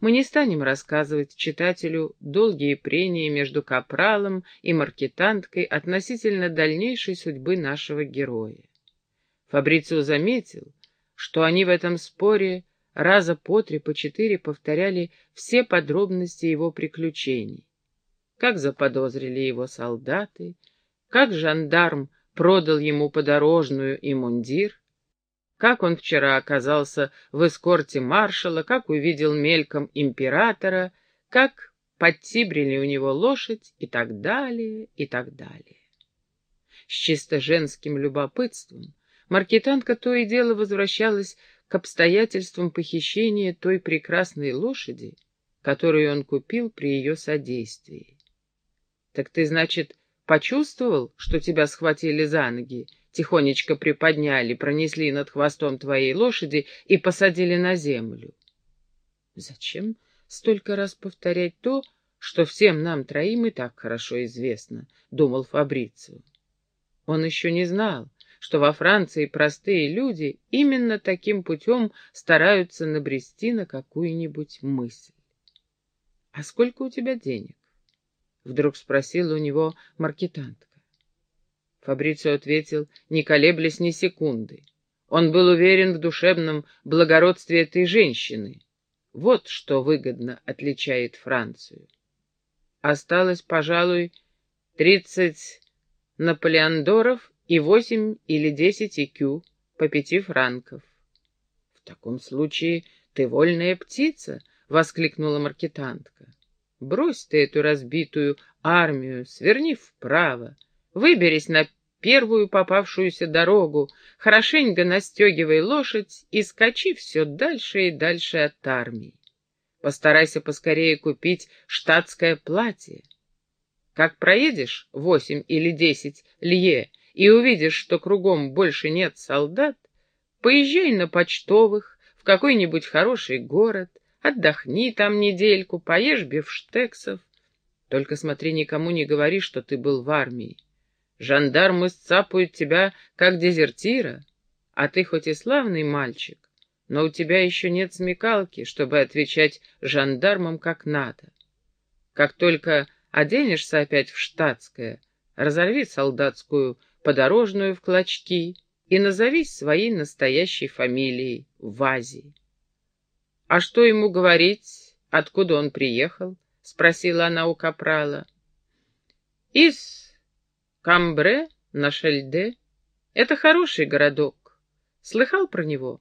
мы не станем рассказывать читателю долгие прения между капралом и маркетанткой относительно дальнейшей судьбы нашего героя. Фабрицио заметил, что они в этом споре раза по три, по четыре повторяли все подробности его приключений. Как заподозрили его солдаты, как жандарм продал ему подорожную и мундир, как он вчера оказался в эскорте маршала, как увидел мельком императора, как подтибрили у него лошадь и так далее, и так далее. С чисто женским любопытством маркетанка то и дело возвращалась к обстоятельствам похищения той прекрасной лошади, которую он купил при ее содействии. «Так ты, значит, почувствовал, что тебя схватили за ноги тихонечко приподняли, пронесли над хвостом твоей лошади и посадили на землю. Зачем столько раз повторять то, что всем нам троим и так хорошо известно, — думал Фабрицио. Он еще не знал, что во Франции простые люди именно таким путем стараются набрести на какую-нибудь мысль. — А сколько у тебя денег? — вдруг спросила у него маркетант. Фабрицио ответил, не колеблясь ни секунды. Он был уверен в душевном благородстве этой женщины. Вот что выгодно отличает Францию. Осталось, пожалуй, тридцать наполеондоров и восемь или десять икю по пяти франков. — В таком случае ты вольная птица, — воскликнула маркетантка. — Брось ты эту разбитую армию, сверни вправо, выберись на первую попавшуюся дорогу, хорошенько настегивай лошадь и скачи все дальше и дальше от армии. Постарайся поскорее купить штатское платье. Как проедешь восемь или десять лье и увидишь, что кругом больше нет солдат, поезжай на почтовых в какой-нибудь хороший город, отдохни там недельку, поешь бифштексов. Только смотри, никому не говори, что ты был в армии. Жандармы сцапают тебя, как дезертира, а ты хоть и славный мальчик, но у тебя еще нет смекалки, чтобы отвечать жандармам как надо. Как только оденешься опять в штатское, разорви солдатскую подорожную в клочки и назовись своей настоящей фамилией в Азии. — А что ему говорить, откуда он приехал? — спросила она у капрала. — Из Камбре на Шельде — это хороший городок. Слыхал про него?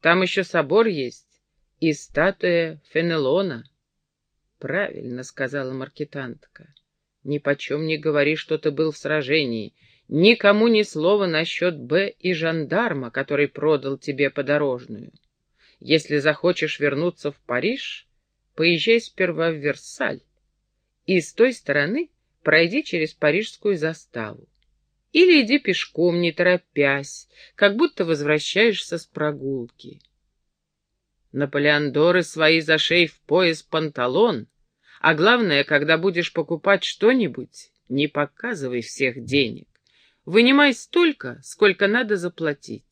Там еще собор есть и статуя Фенелона. Правильно сказала маркетантка. Ни почем не говори, что ты был в сражении. Никому ни слова насчет Б и жандарма, который продал тебе подорожную. Если захочешь вернуться в Париж, поезжай сперва в Версаль. И с той стороны пройди через парижскую заставу. Или иди пешком, не торопясь, как будто возвращаешься с прогулки. Наполеондоры свои за шей в пояс панталон, а главное, когда будешь покупать что-нибудь, не показывай всех денег. Вынимай столько, сколько надо заплатить.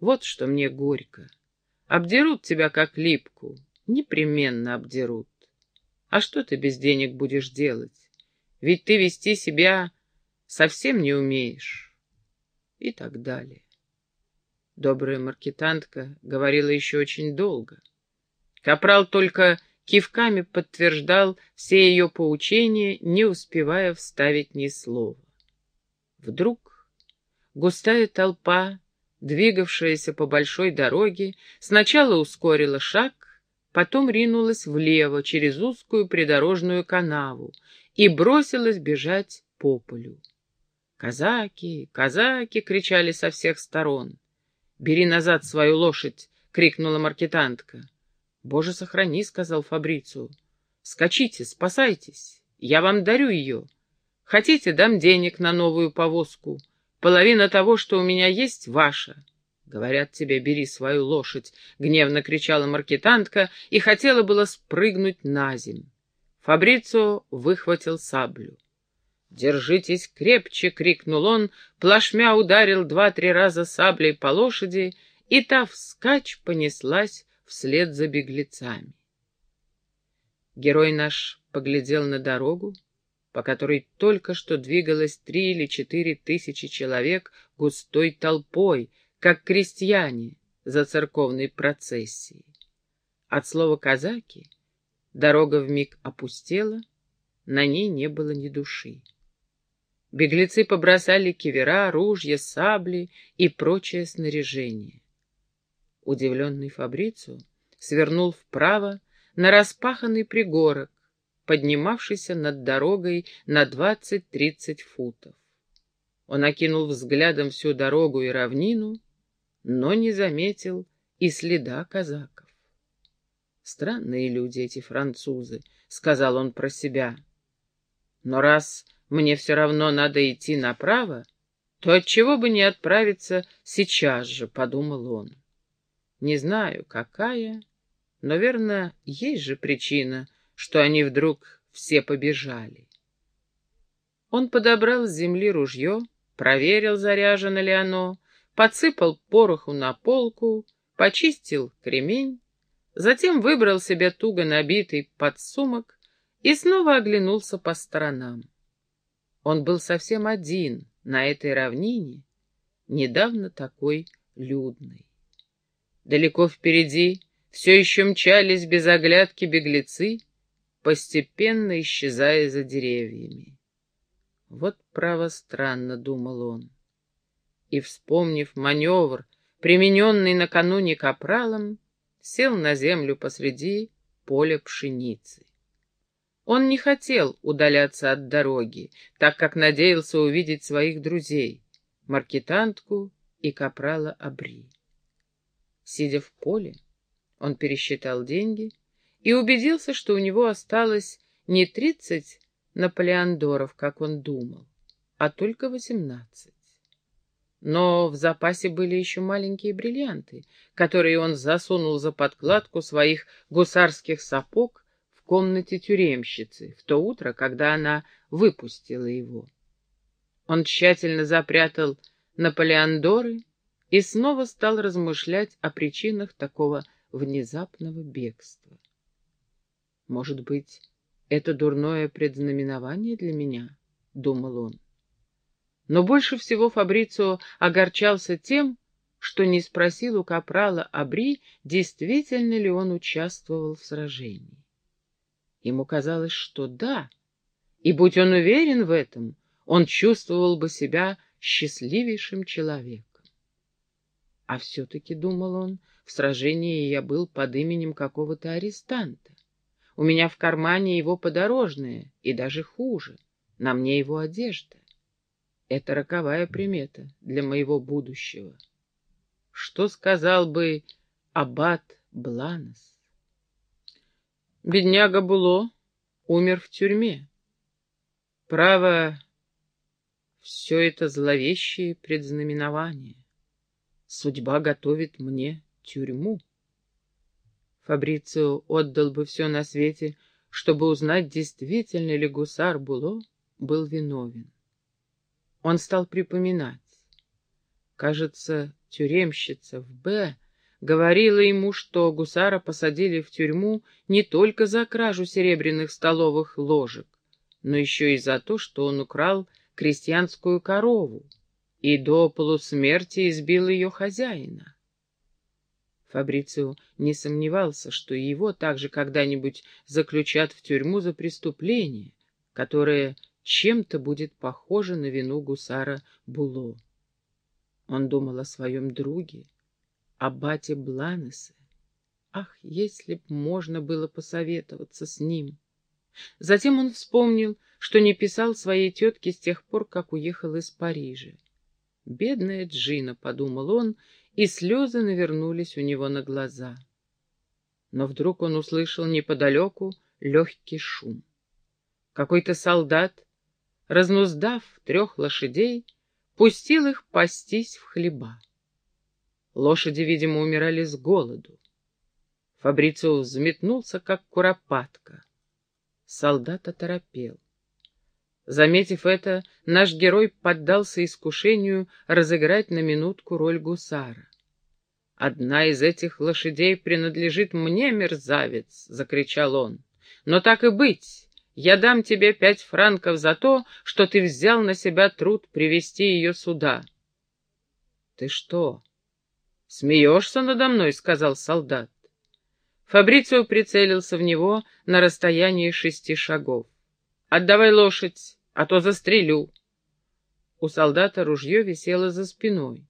Вот что мне горько. Обдерут тебя как липку, непременно обдерут. А что ты без денег будешь делать? Ведь ты вести себя совсем не умеешь. И так далее. Добрая маркетантка говорила еще очень долго. Капрал только кивками подтверждал все ее поучения, не успевая вставить ни слова. Вдруг густая толпа, двигавшаяся по большой дороге, сначала ускорила шаг, потом ринулась влево через узкую придорожную канаву и бросилась бежать по полю. «Казаки! Казаки!» — кричали со всех сторон. «Бери назад свою лошадь!» — крикнула маркетантка. «Боже, сохрани!» — сказал Фабрицу. «Скачите, спасайтесь! Я вам дарю ее. Хотите, дам денег на новую повозку. Половина того, что у меня есть, ваша. «Говорят тебе, бери свою лошадь!» — гневно кричала маркетантка и хотела было спрыгнуть на земь. Фабрицо выхватил саблю. «Держитесь крепче!» — крикнул он, плашмя ударил два-три раза саблей по лошади, и та вскачь понеслась вслед за беглецами. Герой наш поглядел на дорогу, по которой только что двигалось три или четыре тысячи человек густой толпой, как крестьяне за церковной процессией. От слова «казаки» дорога вмиг опустела, на ней не было ни души. Беглецы побросали кивера, ружья, сабли и прочее снаряжение. Удивленный Фабрицу свернул вправо на распаханный пригорок, поднимавшийся над дорогой на двадцать-тридцать футов. Он окинул взглядом всю дорогу и равнину, но не заметил и следа казаков. «Странные люди эти французы», — сказал он про себя. «Но раз мне все равно надо идти направо, то отчего бы не отправиться сейчас же, — подумал он. Не знаю, какая, но, верно, есть же причина, что они вдруг все побежали. Он подобрал с земли ружье, проверил, заряжено ли оно, подсыпал пороху на полку, почистил кремень, затем выбрал себе туго набитый подсумок и снова оглянулся по сторонам. Он был совсем один на этой равнине, недавно такой людной. Далеко впереди все еще мчались без оглядки беглецы, постепенно исчезая за деревьями. Вот право странно, — думал он. И, вспомнив маневр, примененный накануне капралом, сел на землю посреди поля пшеницы. Он не хотел удаляться от дороги, так как надеялся увидеть своих друзей, маркетантку и капрала Абри. Сидя в поле, он пересчитал деньги и убедился, что у него осталось не тридцать наполеондоров, как он думал, а только восемнадцать. Но в запасе были еще маленькие бриллианты, которые он засунул за подкладку своих гусарских сапог комнате тюремщицы в то утро, когда она выпустила его. Он тщательно запрятал Наполеондоры и снова стал размышлять о причинах такого внезапного бегства. «Может быть, это дурное предзнаменование для меня?» — думал он. Но больше всего Фабрицио огорчался тем, что не спросил у капрала Абри, действительно ли он участвовал в сражении. Ему казалось, что да, и будь он уверен в этом, он чувствовал бы себя счастливейшим человеком. А все-таки, думал он, в сражении я был под именем какого-то арестанта. У меня в кармане его подорожное, и даже хуже, на мне его одежда. Это роковая примета для моего будущего. Что сказал бы аббат Бланос? Бедняга Було умер в тюрьме. Право, все это зловещие предзнаменования. Судьба готовит мне тюрьму. Фабрицио отдал бы все на свете, чтобы узнать, действительно ли гусар Було был виновен. Он стал припоминать. Кажется, тюремщица в Б говорила ему, что гусара посадили в тюрьму не только за кражу серебряных столовых ложек, но еще и за то, что он украл крестьянскую корову и до полусмерти избил ее хозяина. Фабрицио не сомневался, что его также когда-нибудь заключат в тюрьму за преступление, которое чем-то будет похоже на вину гусара Було. Он думал о своем друге, аббате Бланесе. Ах, если б можно было посоветоваться с ним! Затем он вспомнил, что не писал своей тетке с тех пор, как уехал из Парижа. «Бедная Джина», — подумал он, и слезы навернулись у него на глаза. Но вдруг он услышал неподалеку легкий шум. Какой-то солдат, разнуздав трех лошадей, пустил их пастись в хлеба. Лошади, видимо, умирали с голоду. Фабрицио взметнулся, как куропатка. Солдат оторопел. Заметив это, наш герой поддался искушению разыграть на минутку роль гусара. «Одна из этих лошадей принадлежит мне, мерзавец!» — закричал он. «Но так и быть, я дам тебе пять франков за то, что ты взял на себя труд привести ее сюда». «Ты что, смеешься надо мной?» — сказал солдат. Фабрицио прицелился в него на расстоянии шести шагов. «Отдавай лошадь, а то застрелю». У солдата ружье висело за спиной.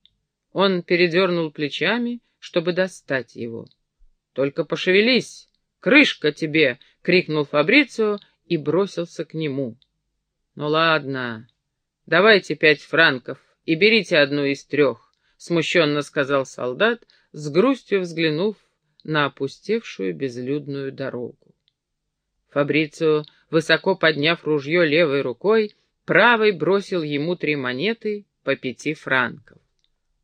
Он передернул плечами, чтобы достать его. «Только пошевелись! Крышка тебе!» — крикнул Фабрицио и бросился к нему. «Ну ладно, давайте пять франков и берите одну из трех», — смущенно сказал солдат, с грустью взглянув на опустевшую безлюдную дорогу. Фабрицио, высоко подняв ружье левой рукой, правой бросил ему три монеты по пяти франков.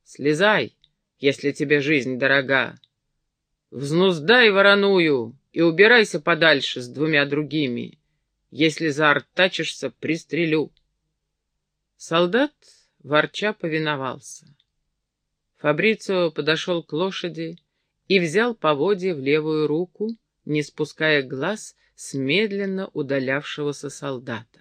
Слезай, если тебе жизнь дорога. Взнуздай вороную и убирайся подальше с двумя другими. Если заортачишься, пристрелю. Солдат, ворча, повиновался. Фабрицио подошел к лошади и взял поводья в левую руку, не спуская глаз с медленно удалявшегося солдата.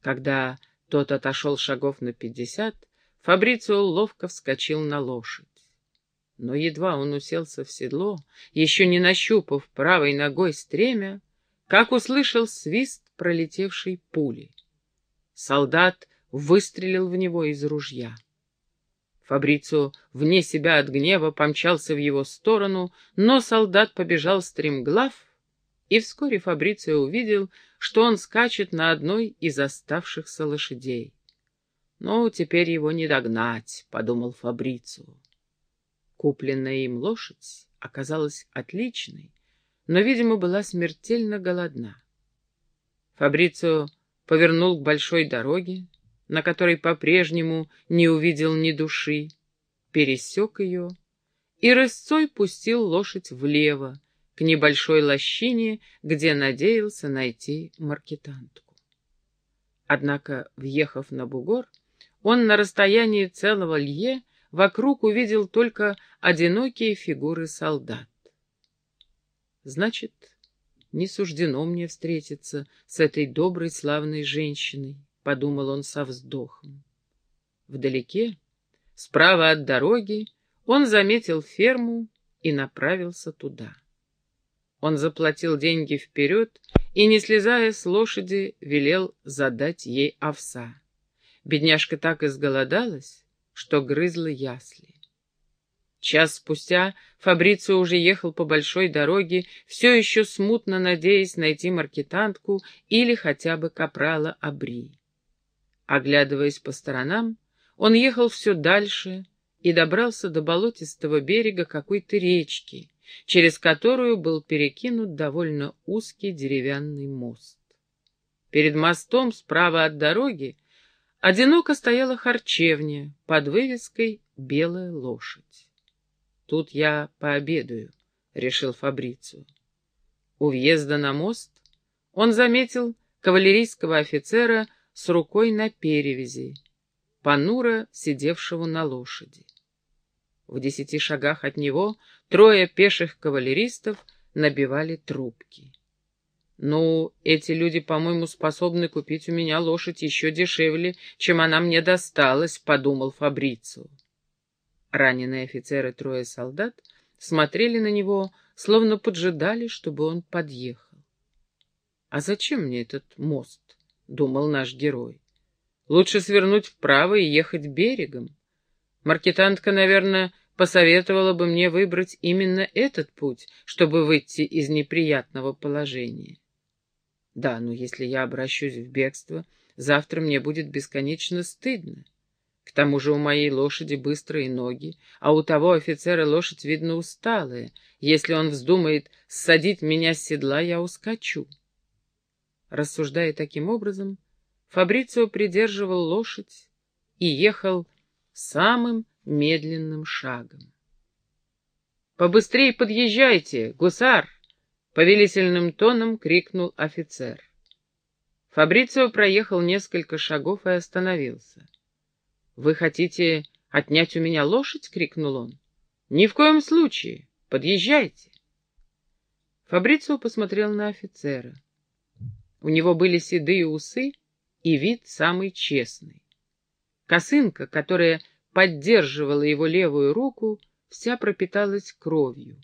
Когда тот отошел шагов на пятьдесят, Фабрицио ловко вскочил на лошадь. Но едва он уселся в седло, еще не нащупав правой ногой стремя, как услышал свист пролетевшей пули. Солдат выстрелил в него из ружья. Фабрицио, вне себя от гнева, помчался в его сторону, но солдат побежал стремглав, и вскоре Фабрицио увидел, что он скачет на одной из оставшихся лошадей. «Ну, теперь его не догнать», — подумал Фабрицио. Купленная им лошадь оказалась отличной, но, видимо, была смертельно голодна. Фабрицио повернул к большой дороге, на которой по-прежнему не увидел ни души, пересек ее и рысцой пустил лошадь влево, к небольшой лощине, где надеялся найти маркетантку. Однако, въехав на бугор, он на расстоянии целого лье вокруг увидел только одинокие фигуры солдат. Значит, не суждено мне встретиться с этой доброй славной женщиной, подумал он со вздохом. Вдалеке, справа от дороги, он заметил ферму и направился туда. Он заплатил деньги вперед и, не слезая с лошади, велел задать ей овса. Бедняжка так изголодалась, что грызла ясли. Час спустя Фабрицио уже ехал по большой дороге, все еще смутно надеясь найти маркетантку или хотя бы капрала Абри. Оглядываясь по сторонам, он ехал все дальше и добрался до болотистого берега какой-то речки, через которую был перекинут довольно узкий деревянный мост. Перед мостом справа от дороги Одиноко стояла харчевня под вывеской «Белая лошадь». «Тут я пообедаю», — решил Фабрицу. У въезда на мост он заметил кавалерийского офицера с рукой на перевязи, понуро сидевшего на лошади. В десяти шагах от него трое пеших кавалеристов набивали трубки. «Ну, эти люди, по-моему, способны купить у меня лошадь еще дешевле, чем она мне досталась», — подумал Фабрицу. Раненые офицеры трое солдат смотрели на него, словно поджидали, чтобы он подъехал. «А зачем мне этот мост?» — думал наш герой. «Лучше свернуть вправо и ехать берегом. Маркетантка, наверное, посоветовала бы мне выбрать именно этот путь, чтобы выйти из неприятного положения». Да, но если я обращусь в бегство, завтра мне будет бесконечно стыдно. К тому же у моей лошади быстрые ноги, а у того офицера лошадь, видно, усталая. Если он вздумает ссадить меня с седла, я ускочу. Рассуждая таким образом, Фабрицио придерживал лошадь и ехал самым медленным шагом. «Побыстрей подъезжайте, гусар!» Повелительным тоном крикнул офицер. Фабрицио проехал несколько шагов и остановился. «Вы хотите отнять у меня лошадь?» — крикнул он. Ни в коем случае. Подъезжайте. Фабрицио посмотрел на офицера. У него были седые усы и вид самый честный. Косынка, которая поддерживала его левую руку, вся пропиталась кровью.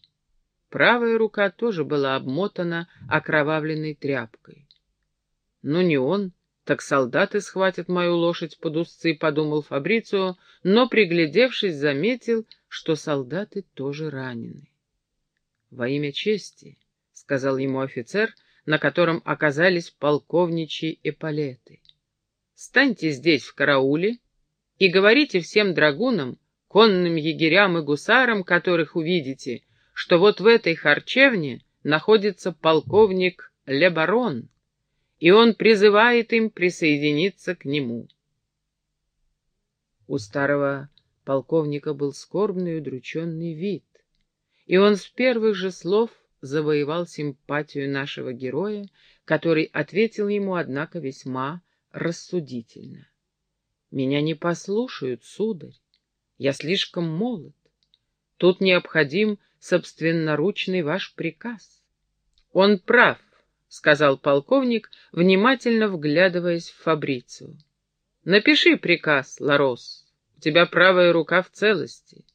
Правая рука тоже была обмотана окровавленной тряпкой. Ну, не он, так солдаты схватят мою лошадь под узцы, — подумал Фабрицио, но, приглядевшись, заметил, что солдаты тоже ранены. «Во имя чести», — сказал ему офицер, на котором оказались полковничьи эполеты. «Станьте здесь в карауле и говорите всем драгунам, конным егерям и гусарам, которых увидите, что вот в этой харчевне находится полковник Лебарон, и он призывает им присоединиться к нему. У старого полковника был скорбный и удрученный вид, и он с первых же слов завоевал симпатию нашего героя, который ответил ему, однако, весьма рассудительно. «Меня не послушают, сударь, я слишком молод. Тут необходим собственноручный ваш приказ». «Он прав», — сказал полковник, внимательно вглядываясь в Фабрицию. «Напиши приказ, Ларос. У тебя правая рука в целости.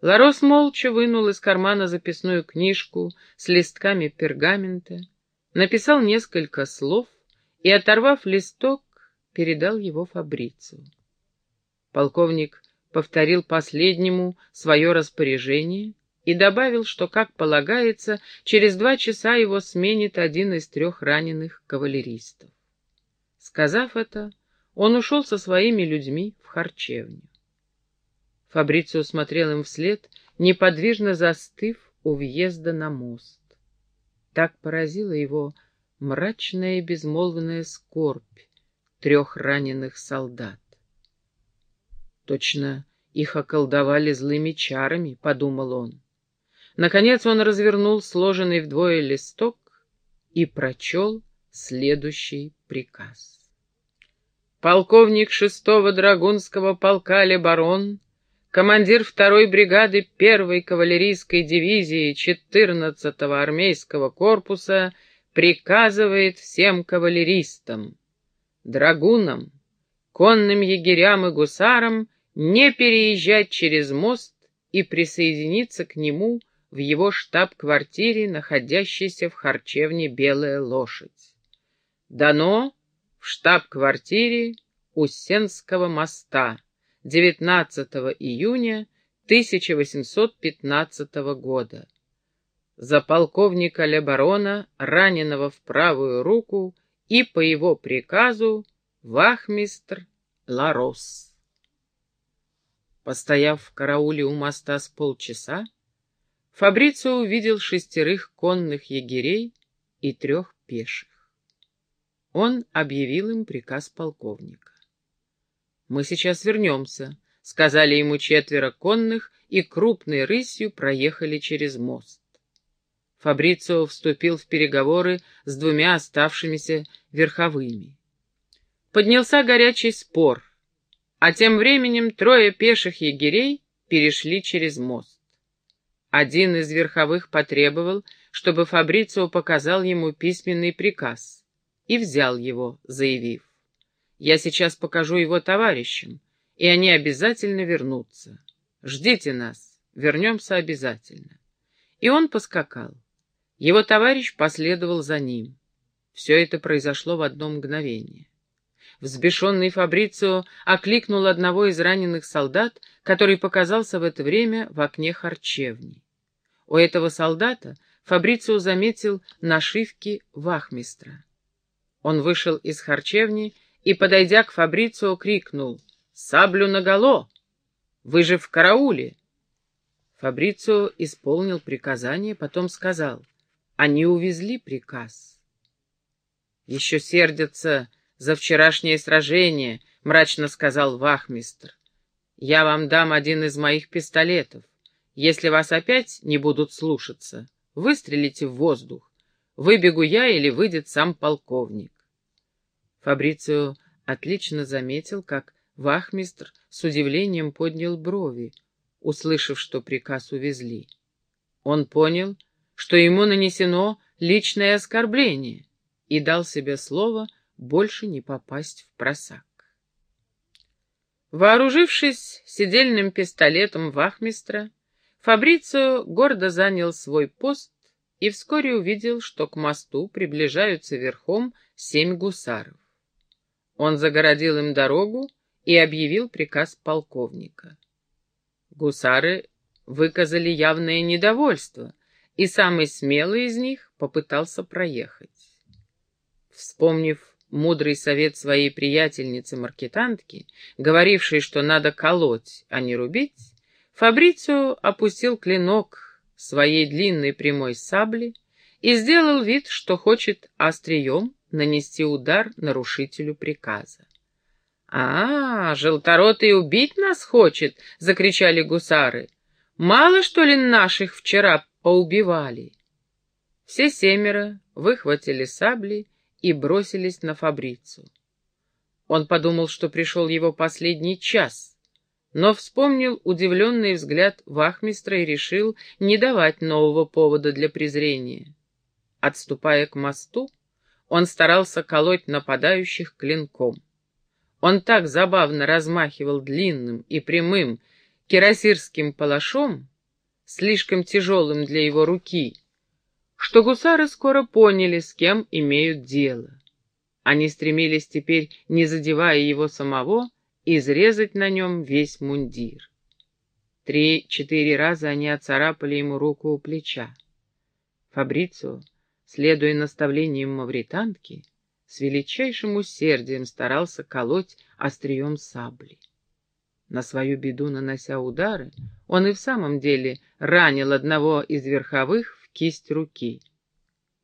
Ларос молча вынул из кармана записную книжку с листками пергамента, написал несколько слов и, оторвав листок, передал его Фабрицу. Полковник повторил последнему свое распоряжение и добавил, что, как полагается, через два часа его сменит один из трех раненых кавалеристов. Сказав это, он ушел со своими людьми в харчевню. Фабрицио смотрел им вслед, неподвижно застыв у въезда на мост. Так поразила его мрачная и безмолвная скорбь трех раненых солдат. Точно их околдовали злыми чарами, — подумал он. Наконец он развернул сложенный вдвое листок и прочел следующий приказ. Полковник шестого драгунского полка Лебарон командир второй бригады первой кавалерийской дивизии 14-го армейского корпуса приказывает всем кавалеристам, драгунам, конным егерям и гусарам не переезжать через мост и присоединиться к нему в его штаб-квартире, находящейся в харчевне «Белая лошадь». Дано в штаб-квартире Усенского моста, 19 июня 1815 года. За полковника Лебарона, раненого в правую руку, и по его приказу вахмистр Ларос. Постояв в карауле у моста с полчаса, Фабрицио увидел шестерых конных егерей и трех пеших. Он объявил им приказ полковника. «Мы сейчас вернемся», — сказали ему четверо конных и крупной рысью проехали через мост. Фабрицио вступил в переговоры с двумя оставшимися верховыми. Поднялся горячий спор, а тем временем трое пеших егерей перешли через мост. Один из верховых потребовал, чтобы Фабрицио показал ему письменный приказ, и взял его, заявив. Я сейчас покажу его товарищам, и они обязательно вернутся. Ждите нас, вернемся обязательно. И он поскакал. Его товарищ последовал за ним. Все это произошло в одно мгновение. Взбешенный Фабрицио окликнул одного из раненых солдат, который показался в это время в окне харчевни. У этого солдата Фабрицио заметил нашивки вахмистра. Он вышел из харчевни и, подойдя к Фабрицио, крикнул «Саблю наголо! Вы же в карауле!» Фабрицио исполнил приказание, потом сказал «Они увезли приказ». «Еще сердятся за вчерашнее сражение», — мрачно сказал вахмистр. «Я вам дам один из моих пистолетов. Если вас опять не будут слушаться, выстрелите в воздух. Выбегу я или выйдет сам полковник. Фабрицио отлично заметил, как вахмистр с удивлением поднял брови. услышав, что приказ увезли. Он понял, что ему нанесено личное оскорбление, и дал себе слово больше не попасть в просак. Вооружившись сидельным пистолетом вахмистра, Фабрицио гордо занял свой пост и вскоре увидел, что к мосту приближаются верхом семь гусаров. Он загородил им дорогу и объявил приказ полковника. Гусары выказали явное недовольство, и самый смелый из них попытался проехать. Вспомнив мудрый совет своей приятельницы-маркетантки, говорившей, что надо колоть, а не рубить, Фабрицио опустил клинок своей длинной прямой сабли и сделал вид, что хочет острием нанести удар нарушителю приказа. «А, желторотый убить нас хочет!» — закричали гусары. «Мало, что ли, наших вчера поубивали?» Все семеро выхватили сабли и бросились на Фабрицу. Он подумал, что пришел его последний час, но вспомнил удивленный взгляд вахмистра и решил не давать нового повода для презрения. Отступая к мосту, он старался колоть нападающих клинком. Он так забавно размахивал длинным и прямым кирасирским палашом, слишком тяжелым для его руки, что гусары скоро поняли, с кем имеют дело. Они стремились теперь, не задевая его самого, изрезать на нем весь мундир. Три-четыре раза они оцарапали ему руку у плеча. Фабрицио, следуя наставлениям мавританки, с величайшим усердием старался колоть острием сабли. На свою беду нанося удары, он и в самом деле ранил одного из верховых кисть руки.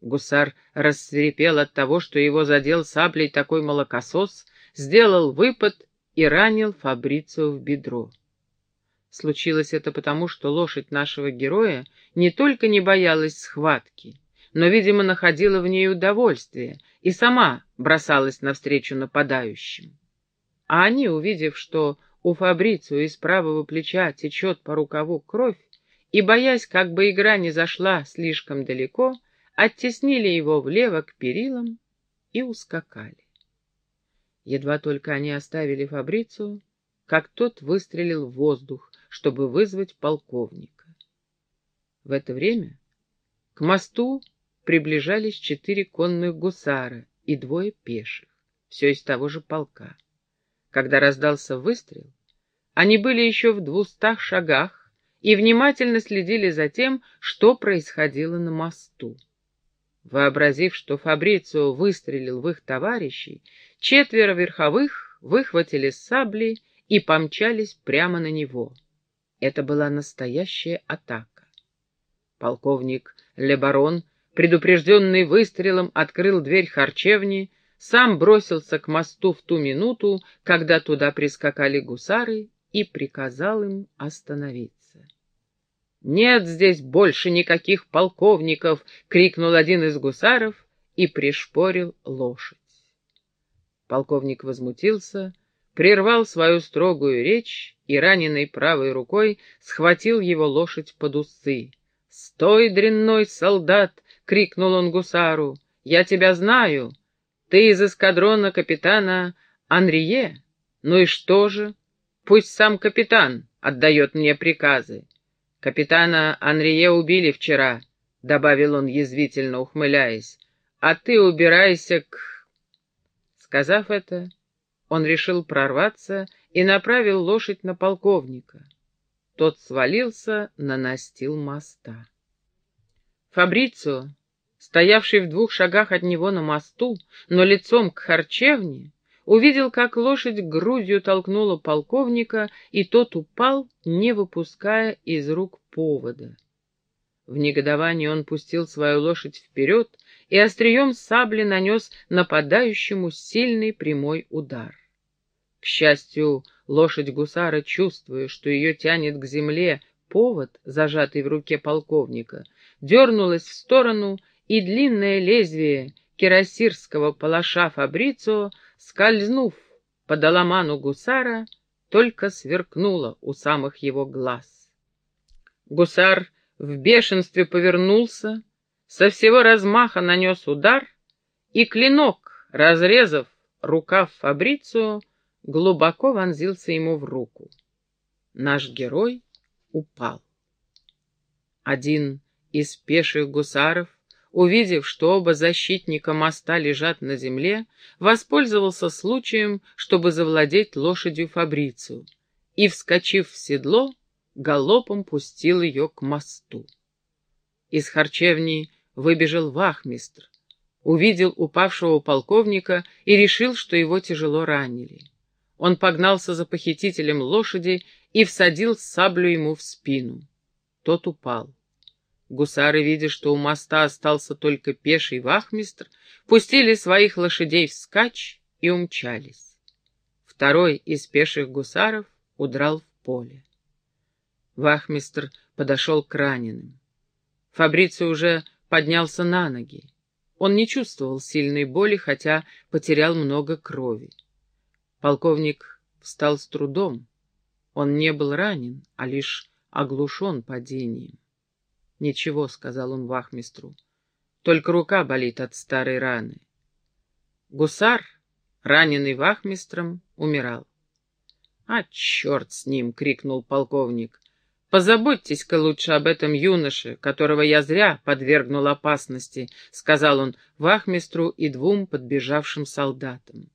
Гусар рассверепел от того, что его задел саблей такой молокосос, сделал выпад и ранил Фабрицио в бедро. Случилось это потому, что лошадь нашего героя не только не боялась схватки, но, видимо, находила в ней удовольствие и сама бросалась навстречу нападающим. А они, увидев, что у Фабрицио из правого плеча течет по рукаву кровь, и, боясь, как бы игра не зашла слишком далеко, оттеснили его влево к перилам и ускакали. Едва только они оставили Фабрицию, как тот выстрелил в воздух, чтобы вызвать полковника. В это время к мосту приближались четыре конных гусара и двое пеших, все из того же полка. Когда раздался выстрел, они были еще в двухстах шагах и внимательно следили за тем, что происходило на мосту. Вообразив, что Фабрицио выстрелил в их товарищей, четверо верховых выхватили сабли и помчались прямо на него. Это была настоящая атака. Полковник Лебарон, предупрежденный выстрелом, открыл дверь харчевни, сам бросился к мосту в ту минуту, когда туда прискакали гусары, и приказал им остановиться. «Нет здесь больше никаких полковников!» — крикнул один из гусаров и пришпорил лошадь. Полковник возмутился, прервал свою строгую речь и раненой правой рукой схватил его лошадь под усы. «Стой, дрянной солдат!» — крикнул он гусару. «Я тебя знаю. Ты из эскадрона капитана Анрие. Ну и что же? Пусть сам капитан отдает мне приказы. «Капитана Анрие убили вчера», — добавил он, язвительно ухмыляясь, — «а ты убирайся к...» Сказав это, он решил прорваться и направил лошадь на полковника. Тот свалился на настил моста. Фабрицио, стоявший в двух шагах от него на мосту, но лицом к харчевне, увидел, как лошадь грудью толкнула полковника, и тот упал, не выпуская из рук повода. В негодовании он пустил свою лошадь вперед и острием сабли нанес нападающему сильный прямой удар. К счастью, лошадь гусара, чувствуя, что ее тянет к земле повод, зажатый в руке полковника, дернулась в сторону, и длинное лезвие кирасирского палаша Фабрицио скользнув по доломану гусара, только сверкнула у самых его глаз. Гусар в бешенстве повернулся, со всего размаха нанес удар, и клинок, разрезав рукав Фабрицию, глубоко вонзился ему в руку. Наш герой упал. Один из пеших гусаров, увидев, что оба защитника моста лежат на земле, воспользовался случаем, чтобы завладеть лошадью Фабрицию, и, вскочив в седло, галопом пустил ее к мосту. Из харчевни выбежал вахмистр, увидел упавшего полковника и решил, что его тяжело ранили. Он погнался за похитителем лошади и всадил саблю ему в спину. Тот упал. Гусары, видя, что у моста остался только пеший вахмистр, пустили своих лошадей вскачь и умчались. Второй из пеших гусаров удрал в поле. Вахмистр подошел к раненым. Фабриций уже поднялся на ноги. Он не чувствовал сильной боли, хотя потерял много крови. Полковник встал с трудом. Он не был ранен, а лишь оглушен падением. «Ничего», — сказал он вахмистру, — «только рука болит от старой раны». Гусар, раненый вахмистром, умирал. «А черт с ним!» — крикнул полковник. «Позаботьтесь-ка лучше об этом юноше, которого я зря подвергнул опасности», — сказал он вахмистру и двум подбежавшим солдатам.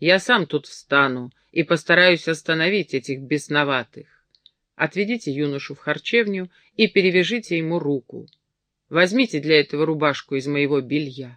«Я сам тут встану и постараюсь остановить этих бесноватых. Отведите юношу в харчевню и перевяжите ему руку. Возьмите для этого рубашку из моего белья».